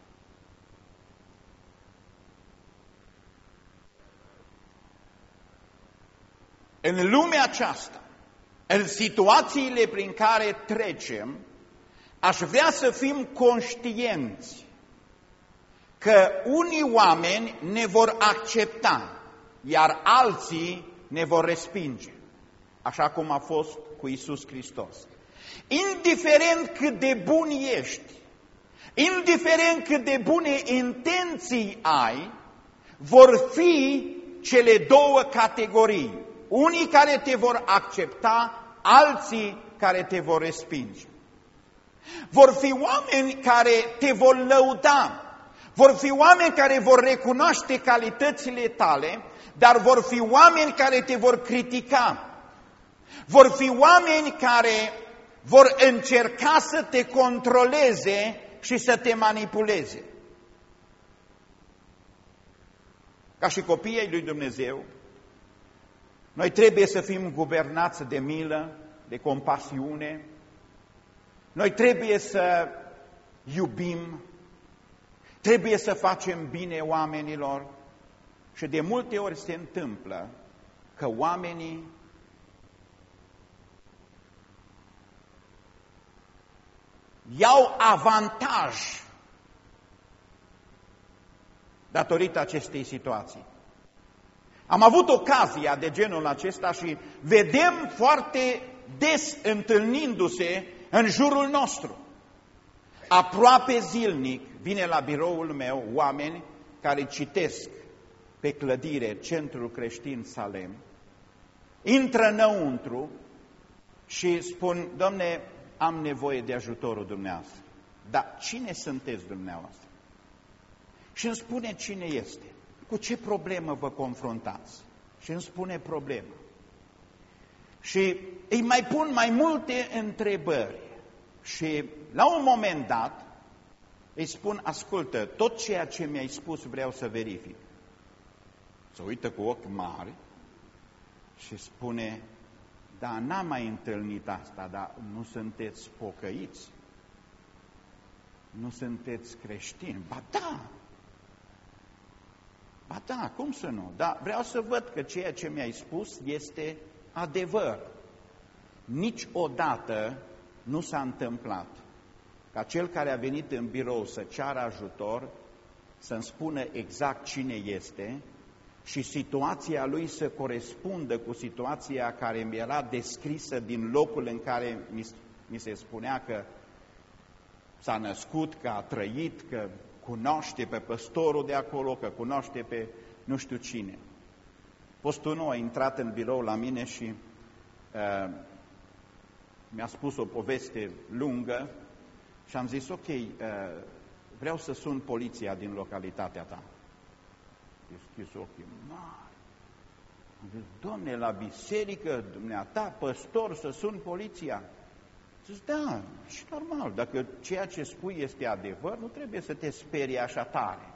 În lumea aceasta, în situațiile prin care trecem, aș vrea să fim conștienți că unii oameni ne vor accepta, iar alții ne vor respinge, așa cum a fost cu Isus Hristos. Indiferent cât de bun ești, indiferent cât de bune intenții ai, vor fi cele două categorii. Unii care te vor accepta, alții care te vor respinge. Vor fi oameni care te vor lăuda, vor fi oameni care vor recunoaște calitățile tale, dar vor fi oameni care te vor critica. Vor fi oameni care vor încerca să te controleze și să te manipuleze. Ca și copiii lui Dumnezeu, noi trebuie să fim guvernați de milă, de compasiune. Noi trebuie să iubim, trebuie să facem bine oamenilor și de multe ori se întâmplă că oamenii iau avantaj datorită acestei situații. Am avut ocazia de genul acesta și vedem foarte des întâlnindu-se în jurul nostru. Aproape zilnic vine la biroul meu oameni care citesc pe clădire Centrul Creștin Salem, intră înăuntru și spun, domne, am nevoie de ajutorul dumneavoastră. Dar cine sunteți dumneavoastră? Și îmi spune cine este. Cu ce problemă vă confruntați? Și îmi spune problema. Și îi mai pun mai multe întrebări. Și la un moment dat îi spun, ascultă, tot ceea ce mi-ai spus vreau să verific. Se uită cu ochi mari și spune, da, n-am mai întâlnit asta, dar nu sunteți pocăiți? Nu sunteți creștini? Ba da! Ba da, cum să nu? Dar vreau să văd că ceea ce mi-ai spus este adevăr. Niciodată nu s-a întâmplat ca cel care a venit în birou să ceară ajutor, să-mi spună exact cine este și situația lui să corespundă cu situația care mi era descrisă din locul în care mi, mi se spunea că s-a născut, că a trăit, că cunoaște pe păstorul de acolo, că cunoaște pe nu știu cine. Postul nou a intrat în birou la mine și uh, mi-a spus o poveste lungă și am zis, ok, uh, vreau să sun poliția din localitatea ta. Deschis ochii mari. Am zis, domne, la biserică, dumneata, păstor, să sun poliția. Zis, da, și normal, dacă ceea ce spui este adevăr, nu trebuie să te sperii așa tare.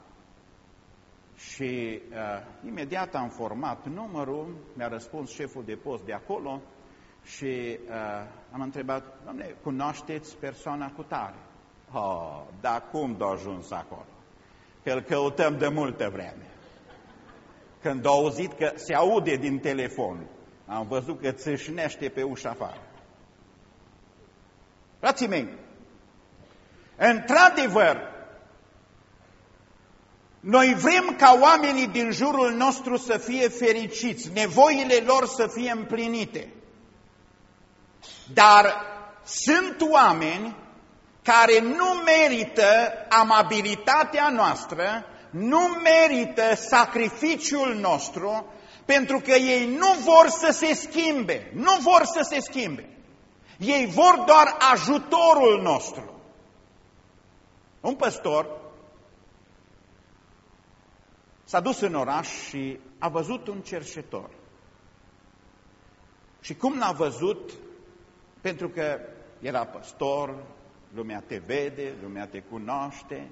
Și uh, imediat am format numărul, mi-a răspuns șeful de post de acolo și uh, am întrebat, domnule, cunoașteți persoana cu tare? Oh, dar cum d-a ajuns acolo? Că îl căutăm de multă vreme. Când a auzit că se aude din telefon, am văzut că țâșnește pe ușa afară. Frații mei, într-adevăr, noi vrem ca oamenii din jurul nostru să fie fericiți, nevoile lor să fie împlinite. Dar sunt oameni care nu merită amabilitatea noastră, nu merită sacrificiul nostru, pentru că ei nu vor să se schimbe, nu vor să se schimbe. Ei vor doar ajutorul nostru. Un păstor s-a dus în oraș și a văzut un cerșetor. Și cum l-a văzut? Pentru că era păstor, lumea te vede, lumea te cunoaște,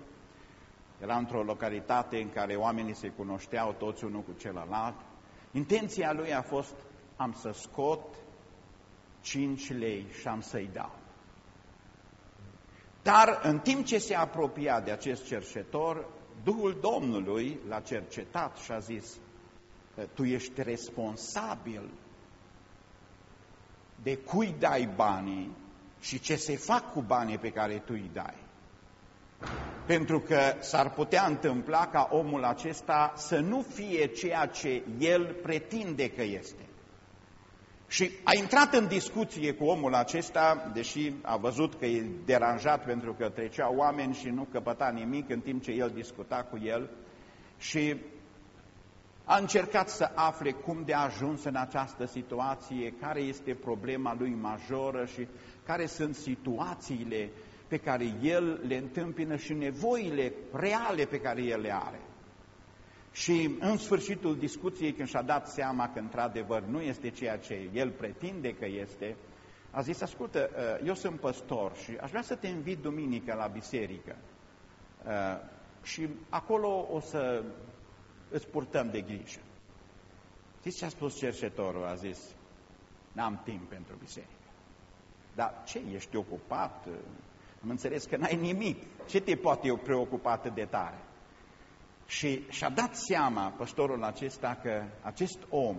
era într-o localitate în care oamenii se cunoșteau toți unul cu celălalt. Intenția lui a fost, am să scot 5 lei și am să-i dau. Dar în timp ce se apropia de acest cerșetor, Duhul Domnului l-a cercetat și a zis, tu ești responsabil de cui dai banii și ce se fac cu banii pe care tu îi dai. Pentru că s-ar putea întâmpla ca omul acesta să nu fie ceea ce el pretinde că este. Și a intrat în discuție cu omul acesta, deși a văzut că e deranjat pentru că treceau oameni și nu căpăta nimic în timp ce el discuta cu el și a încercat să afle cum de a ajuns în această situație, care este problema lui majoră și care sunt situațiile pe care el le întâmpină și nevoile reale pe care el le are. Și în sfârșitul discuției, când și-a dat seama că într-adevăr nu este ceea ce el pretinde că este, a zis, ascultă, uh, eu sunt păstor și aș vrea să te invit duminică la biserică. Uh, și acolo o să îți purtăm de grijă. Știți ce a spus cercetorul? A zis, n-am timp pentru biserică. Dar ce, ești ocupat? Am înțeles că n-ai nimic. Ce te poate eu preocupat de tare? Și și-a dat seama păstorul acesta că acest om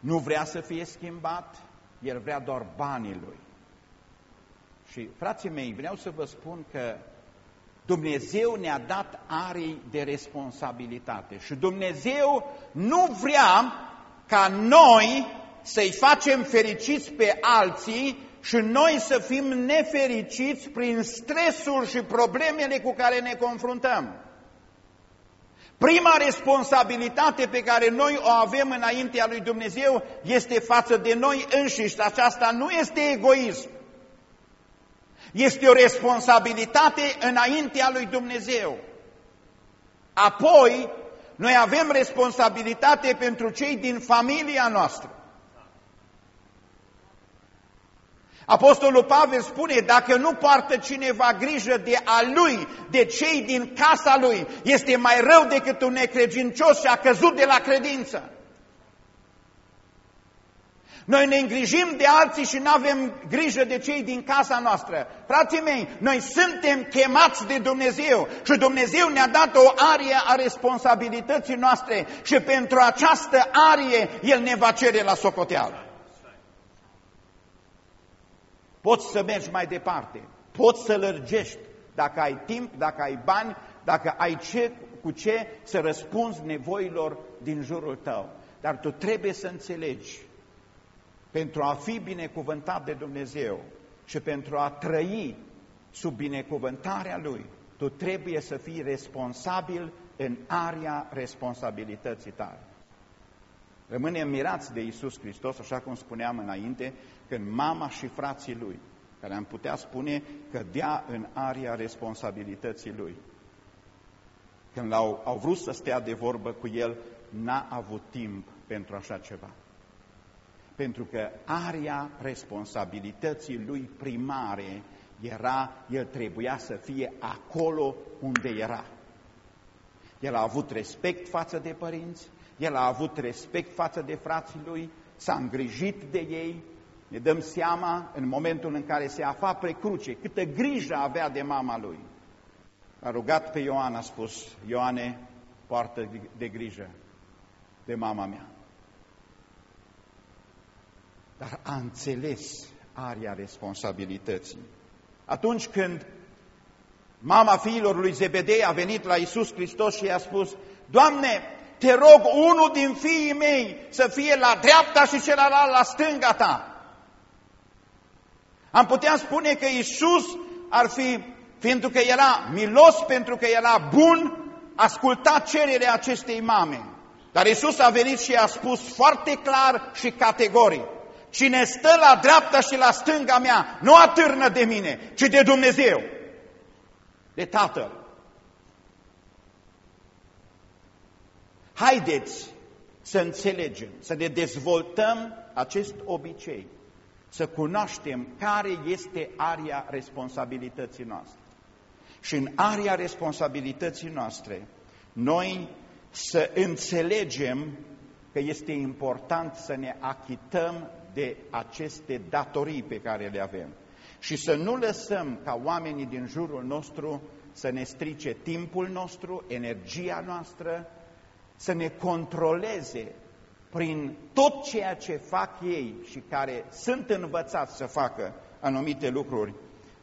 nu vrea să fie schimbat, el vrea doar banii lui. Și, frații mei, vreau să vă spun că Dumnezeu ne-a dat arii de responsabilitate și Dumnezeu nu vrea ca noi să-i facem fericiți pe alții și noi să fim nefericiți prin stresul și problemele cu care ne confruntăm. Prima responsabilitate pe care noi o avem înaintea lui Dumnezeu este față de noi înșiși. Aceasta nu este egoism. Este o responsabilitate înaintea lui Dumnezeu. Apoi, noi avem responsabilitate pentru cei din familia noastră. Apostolul Pavel spune, dacă nu poartă cineva grijă de a lui, de cei din casa lui, este mai rău decât un necredincios și a căzut de la credință. Noi ne îngrijim de alții și nu avem grijă de cei din casa noastră. Frații mei, noi suntem chemați de Dumnezeu și Dumnezeu ne-a dat o arie a responsabilității noastre și pentru această arie El ne va cere la socoteală. Poți să mergi mai departe, poți să lărgești dacă ai timp, dacă ai bani, dacă ai ce, cu ce să răspunzi nevoilor din jurul tău. Dar tu trebuie să înțelegi, pentru a fi binecuvântat de Dumnezeu și pentru a trăi sub binecuvântarea Lui, tu trebuie să fii responsabil în aria responsabilității tale. Rămânem mirați de Isus Hristos, așa cum spuneam înainte, când mama și frații lui, care am putea spune că dea în aria responsabilității lui. Când au, au vrut să stea de vorbă cu el, n-a avut timp pentru așa ceva. Pentru că aria responsabilității lui primare era, el trebuia să fie acolo unde era. El a avut respect față de părinți, el a avut respect față de frații lui, s-a îngrijit de ei, ne dăm seama în momentul în care se afla pe cruce, câtă grijă avea de mama lui. A rugat pe Ioan, a spus, Ioane, poartă de grijă de mama mea. Dar a înțeles aria responsabilității. Atunci când mama fiilor lui Zebedei a venit la Isus Hristos și i-a spus, Doamne, te rog unul din fiii mei să fie la dreapta și celălalt la stânga ta. Am putea spune că Isus ar fi, pentru că era milos, pentru că era bun, ascultat cererea acestei mame. Dar Isus a venit și a spus foarte clar și categoric, cine stă la dreapta și la stânga mea nu atârnă de mine, ci de Dumnezeu, de Tatăl. Haideți să înțelegem, să ne dezvoltăm acest obicei, să cunoaștem care este aria responsabilității noastre. Și în aria responsabilității noastre, noi să înțelegem că este important să ne achităm de aceste datorii pe care le avem și să nu lăsăm ca oamenii din jurul nostru să ne strice timpul nostru, energia noastră, să ne controleze prin tot ceea ce fac ei și care sunt învățați să facă anumite lucruri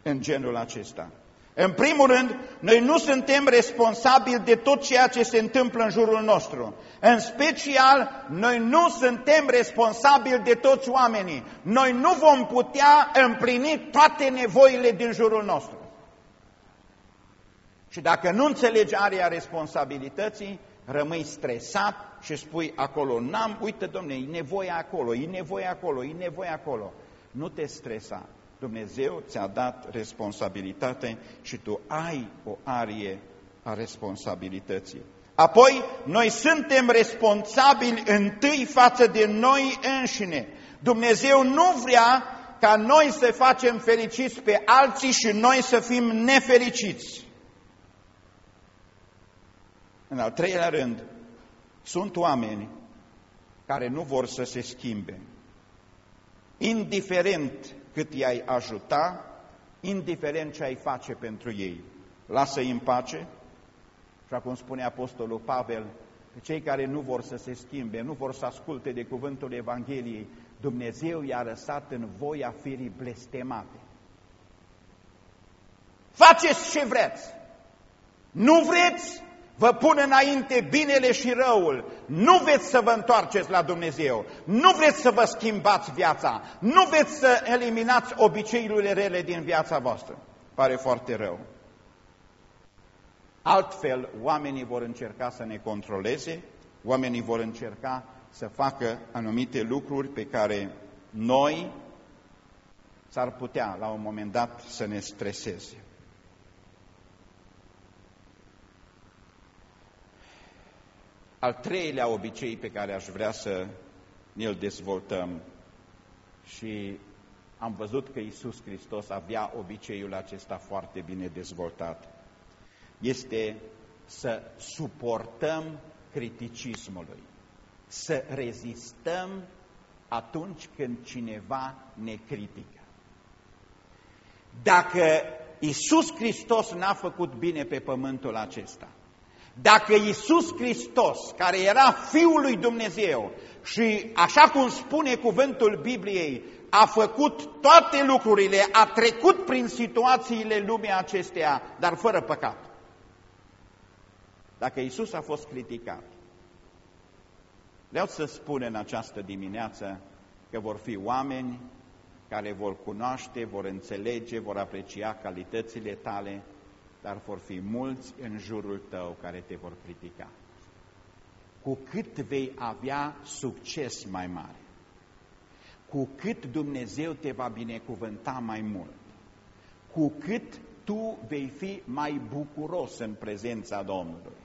în genul acesta. În primul rând, noi nu suntem responsabili de tot ceea ce se întâmplă în jurul nostru. În special, noi nu suntem responsabili de toți oamenii. Noi nu vom putea împlini toate nevoile din jurul nostru. Și dacă nu înțelegi area responsabilității, rămâi stresat și spui acolo, n-am, uite domne, e nevoie acolo, e nevoie acolo, e nevoie acolo. Nu te stresa. Dumnezeu ți-a dat responsabilitate și tu ai o arie a responsabilității. Apoi, noi suntem responsabili întâi față de noi înșine. Dumnezeu nu vrea ca noi să facem fericiți pe alții și noi să fim nefericiți. În al treilea rând, sunt oameni care nu vor să se schimbe. Indiferent cât i-ai ajuta, indiferent ce ai face pentru ei. Lasă-i în pace, și acum spune Apostolul Pavel, că cei care nu vor să se schimbe, nu vor să asculte de cuvântul Evangheliei, Dumnezeu i-a lăsat în voia firii blestemate. Faceți ce vreți! Nu vreți? Vă pun înainte binele și răul. Nu veți să vă întoarceți la Dumnezeu. Nu vreți să vă schimbați viața. Nu veți să eliminați obiceiurile rele din viața voastră. Pare foarte rău. Altfel, oamenii vor încerca să ne controleze, oamenii vor încerca să facă anumite lucruri pe care noi s-ar putea la un moment dat să ne streseze. Al treilea obicei pe care aș vrea să ne-l dezvoltăm și am văzut că Isus Hristos avea obiceiul acesta foarte bine dezvoltat, este să suportăm criticismului, să rezistăm atunci când cineva ne critică. Dacă Isus Hristos n-a făcut bine pe pământul acesta, dacă Iisus Hristos, care era Fiul lui Dumnezeu și așa cum spune cuvântul Bibliei, a făcut toate lucrurile, a trecut prin situațiile lumii acesteia, dar fără păcat. Dacă Iisus a fost criticat, vreau să spun în această dimineață că vor fi oameni care vor cunoaște, vor înțelege, vor aprecia calitățile tale, dar vor fi mulți în jurul tău care te vor critica. cu cât vei avea succes mai mare, cu cât Dumnezeu te va binecuvânta mai mult, cu cât tu vei fi mai bucuros în prezența Domnului,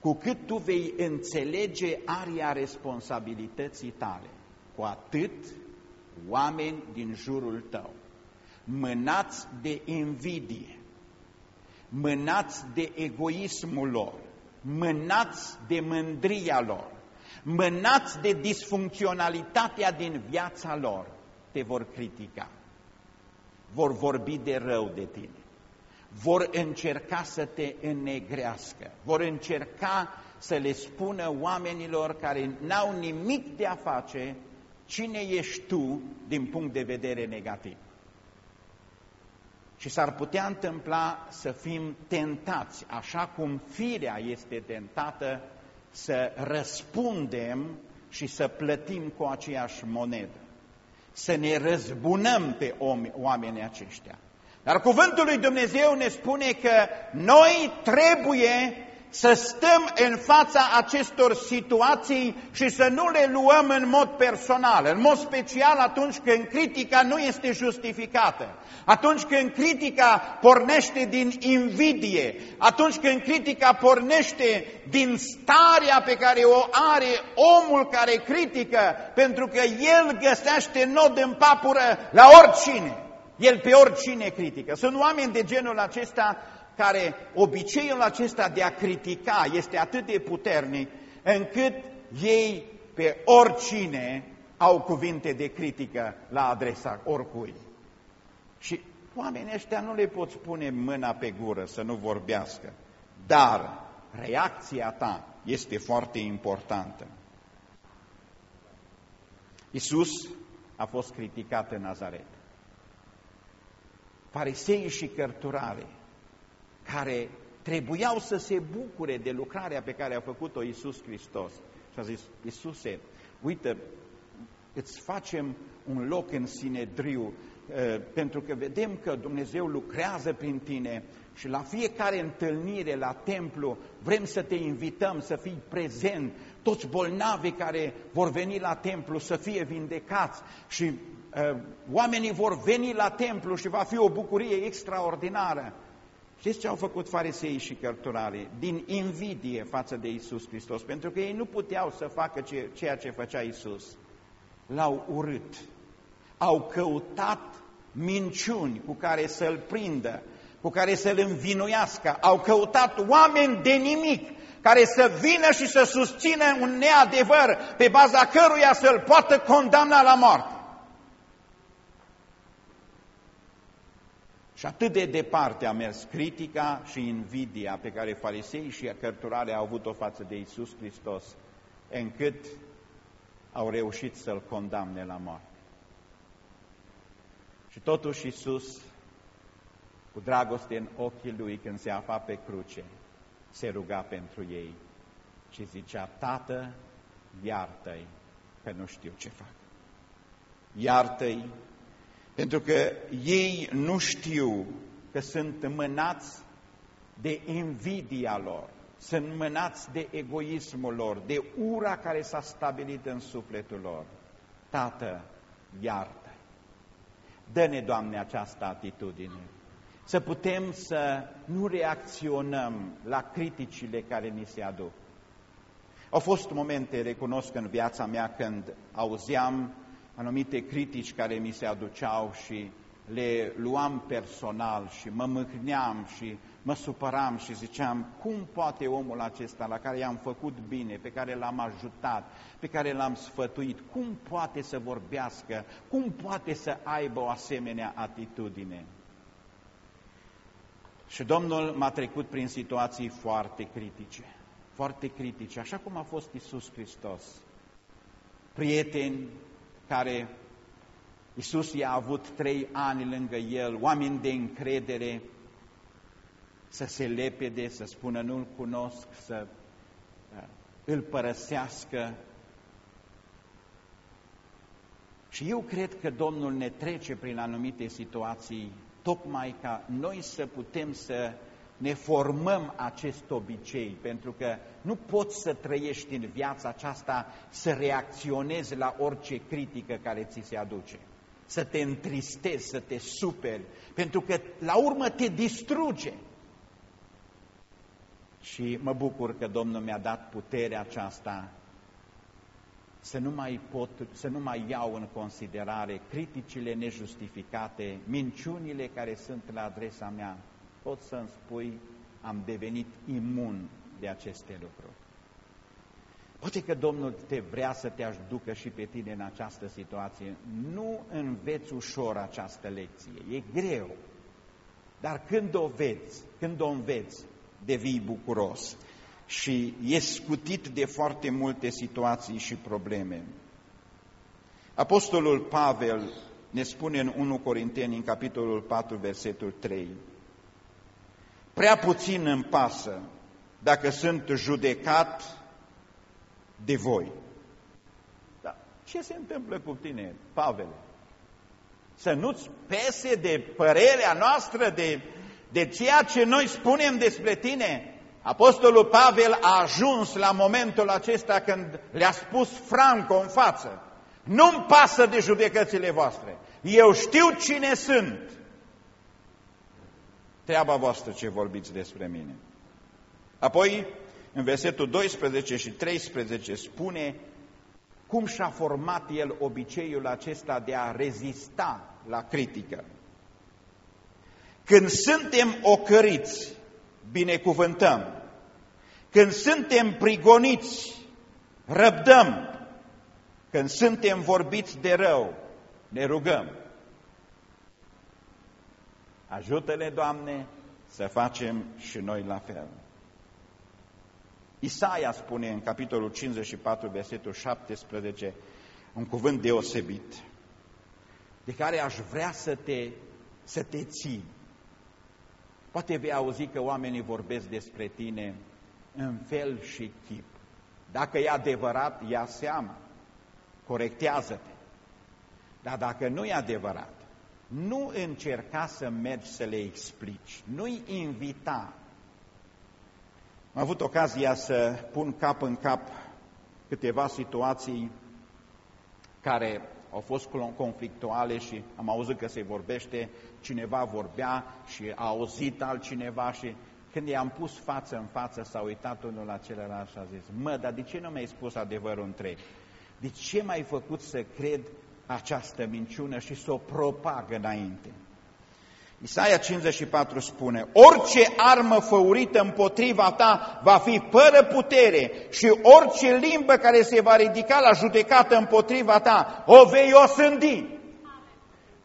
cu cât tu vei înțelege aria responsabilității tale, cu atât oameni din jurul tău, mânați de invidie, mânați de egoismul lor, mânați de mândria lor, mânați de disfuncționalitatea din viața lor, te vor critica, vor vorbi de rău de tine, vor încerca să te înnegrească, vor încerca să le spună oamenilor care n-au nimic de a face cine ești tu din punct de vedere negativ. Și s-ar putea întâmpla să fim tentați, așa cum firea este tentată, să răspundem și să plătim cu aceeași monedă. Să ne răzbunăm pe oamenii aceștia. Dar cuvântul lui Dumnezeu ne spune că noi trebuie să stăm în fața acestor situații și să nu le luăm în mod personal, în mod special atunci când critica nu este justificată, atunci când critica pornește din invidie, atunci când critica pornește din starea pe care o are omul care critică, pentru că el găsește nod în papură la oricine. El pe oricine critică. Sunt oameni de genul acesta care obiceiul acesta de a critica este atât de puternic încât ei pe oricine au cuvinte de critică la adresa oricui. Și oamenii ăștia nu le poți pune mâna pe gură să nu vorbească, dar reacția ta este foarte importantă. Isus a fost criticat în Nazaret. Fariseii și cărturare care trebuiau să se bucure de lucrarea pe care a făcut-o Iisus Hristos. Și a zis, Iisuse, uite, îți facem un loc în Sinedriu, uh, pentru că vedem că Dumnezeu lucrează prin tine și la fiecare întâlnire la templu vrem să te invităm să fii prezent, toți bolnavi care vor veni la templu să fie vindecați și uh, oamenii vor veni la templu și va fi o bucurie extraordinară. Știți ce au făcut fariseii și cărturarii? Din invidie față de Isus Hristos, pentru că ei nu puteau să facă ceea ce făcea Isus. L-au urât. Au căutat minciuni cu care să-l prindă, cu care să-l învinuiască. Au căutat oameni de nimic care să vină și să susțină un neadevăr pe baza căruia să-l poată condamna la moarte. Și atât de departe a mers critica și invidia pe care farisei și cărturare au avut-o față de Isus Hristos, încât au reușit să-L condamne la moarte. Și totuși Isus, cu dragoste în ochii Lui, când se afla pe cruce, se ruga pentru ei și zicea, Tată, iartă-i, că nu știu ce fac. Iartă-i pentru că ei nu știu că sunt mânați de invidia lor, sunt mânați de egoismul lor, de ura care s-a stabilit în sufletul lor. Tată, iartă! Dă-ne, Doamne, această atitudine, să putem să nu reacționăm la criticile care ni se aduc. Au fost momente, recunosc în viața mea, când auzeam anumite critici care mi se aduceau și le luam personal și mă mâhneam și mă supăram și ziceam, cum poate omul acesta la care i-am făcut bine, pe care l-am ajutat, pe care l-am sfătuit, cum poate să vorbească, cum poate să aibă o asemenea atitudine? Și Domnul m-a trecut prin situații foarte critice, foarte critice, așa cum a fost Isus Hristos. Prieteni care Isus i-a avut trei ani lângă el, oameni de încredere, să se lepede, să spună nu-L cunosc, să uh, îl părăsească. Și eu cred că Domnul ne trece prin anumite situații tocmai ca noi să putem să ne formăm acest obicei, pentru că nu poți să trăiești în viața aceasta să reacționezi la orice critică care ți se aduce, să te întristezi, să te superi, pentru că la urmă te distruge. Și mă bucur că Domnul mi-a dat puterea aceasta să nu, mai pot, să nu mai iau în considerare criticile nejustificate, minciunile care sunt la adresa mea. Pot să-mi spui, am devenit imun de aceste lucruri. Poate că Domnul te vrea să te aducă și pe tine în această situație. Nu înveți ușor această lecție, e greu. Dar când o vezi, când o înveți, devii bucuros și e scutit de foarte multe situații și probleme. Apostolul Pavel ne spune în 1 Corinteni, în capitolul 4, versetul 3, Prea puțin îmi pasă dacă sunt judecat de voi. Da. Ce se întâmplă cu tine, Pavel? Să nu-ți pese de părerea noastră, de, de ceea ce noi spunem despre tine? Apostolul Pavel a ajuns la momentul acesta când le-a spus Franco în față, nu-mi pasă de judecățile voastre, eu știu cine sunt. Treaba voastră ce vorbiți despre mine. Apoi, în versetul 12 și 13 spune cum și-a format el obiceiul acesta de a rezista la critică. Când suntem ocăriți, binecuvântăm. Când suntem prigoniți, răbdăm. Când suntem vorbiți de rău, ne rugăm. Ajută-ne, Doamne, să facem și noi la fel. Isaia spune în capitolul 54, versetul 17, un cuvânt deosebit, de care aș vrea să te, să te ții. Poate vei auzi că oamenii vorbesc despre tine în fel și chip. Dacă e adevărat, ia seama, corectează-te. Dar dacă nu e adevărat, nu încerca să mergi să le explici, nu-i invita. Am avut ocazia să pun cap în cap câteva situații care au fost conflictuale și am auzit că se vorbește, cineva vorbea și a auzit altcineva și când i-am pus față în față, s-a uitat unul la celălalt și a zis, mă, dar de ce nu mi-ai spus adevărul întreg? De ce m-ai făcut să cred această minciună și să o propagă înainte? Isaia 54 spune, orice armă făurită împotriva ta va fi fără putere și orice limbă care se va ridica la judecată împotriva ta o vei osândi.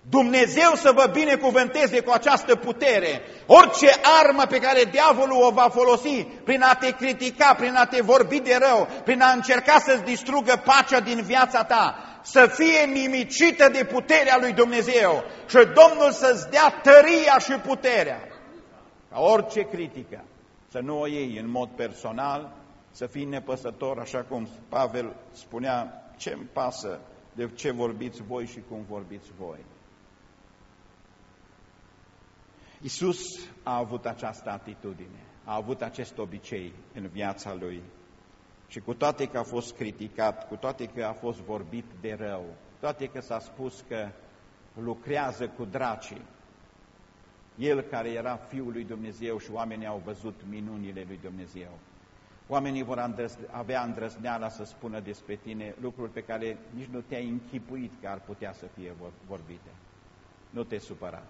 Dumnezeu să vă binecuvânteze cu această putere. Orice armă pe care diavolul o va folosi prin a te critica, prin a te vorbi de rău, prin a încerca să-ți distrugă pacea din viața ta, să fie nimicită de puterea lui Dumnezeu și Domnul să-ți dea tăria și puterea. Ca orice critică, să nu o iei în mod personal, să fii nepăsător, așa cum Pavel spunea, ce-mi pasă de ce vorbiți voi și cum vorbiți voi. Isus a avut această atitudine, a avut acest obicei în viața lui. Și cu toate că a fost criticat, cu toate că a fost vorbit de rău, toate că s-a spus că lucrează cu dracii, el care era Fiul lui Dumnezeu și oamenii au văzut minunile lui Dumnezeu. Oamenii vor avea îndrăzneala să spună despre tine lucruri pe care nici nu te-ai închipuit că ar putea să fie vorbite. Nu te supăra.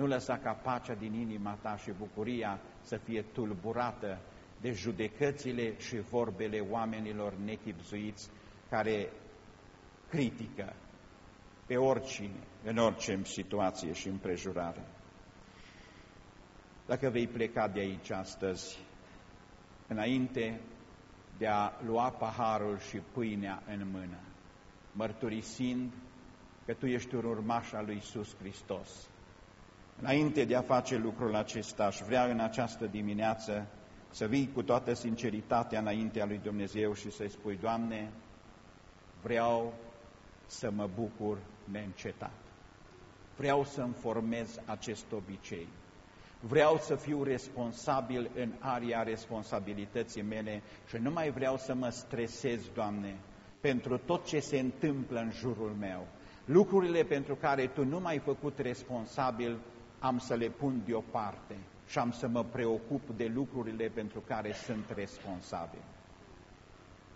Nu lăsa ca pacea din inima ta și bucuria să fie tulburată de judecățile și vorbele oamenilor nechipzuiți care critică pe oricine, în orice situație și împrejurare. Dacă vei pleca de aici astăzi, înainte de a lua paharul și pâinea în mână, mărturisind că tu ești un urmaș al lui Iisus Hristos, Înainte de a face lucrul acesta, aș vrea în această dimineață să vii cu toată sinceritatea înaintea lui Dumnezeu și să-i spui, Doamne, vreau să mă bucur neîncetat. Vreau să-mi formez acest obicei. Vreau să fiu responsabil în aria responsabilității mele și nu mai vreau să mă stresez, Doamne, pentru tot ce se întâmplă în jurul meu. Lucrurile pentru care Tu nu m-ai făcut responsabil, am să le pun deoparte și am să mă preocup de lucrurile pentru care sunt responsabil.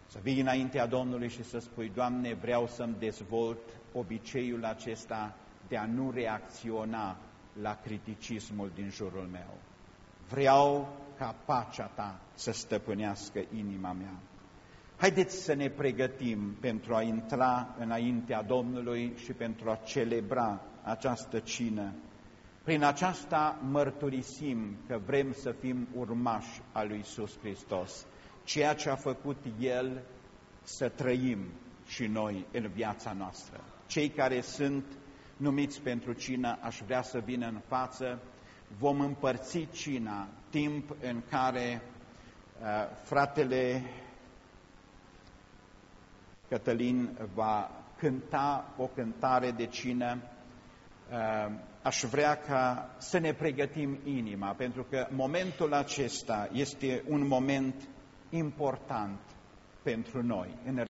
Să vii înaintea Domnului și să spui, Doamne, vreau să-mi dezvolt obiceiul acesta de a nu reacționa la criticismul din jurul meu. Vreau ca pacea ta să stăpânească inima mea. Haideți să ne pregătim pentru a intra înaintea Domnului și pentru a celebra această cină. Prin aceasta mărturisim că vrem să fim urmași al lui Iisus Hristos. Ceea ce a făcut El să trăim și noi în viața noastră. Cei care sunt numiți pentru cină, aș vrea să vină în față. Vom împărți cina, timp în care uh, fratele Cătălin va cânta o cântare de cină. Uh, aș vrea ca să ne pregătim inima, pentru că momentul acesta este un moment important pentru noi. În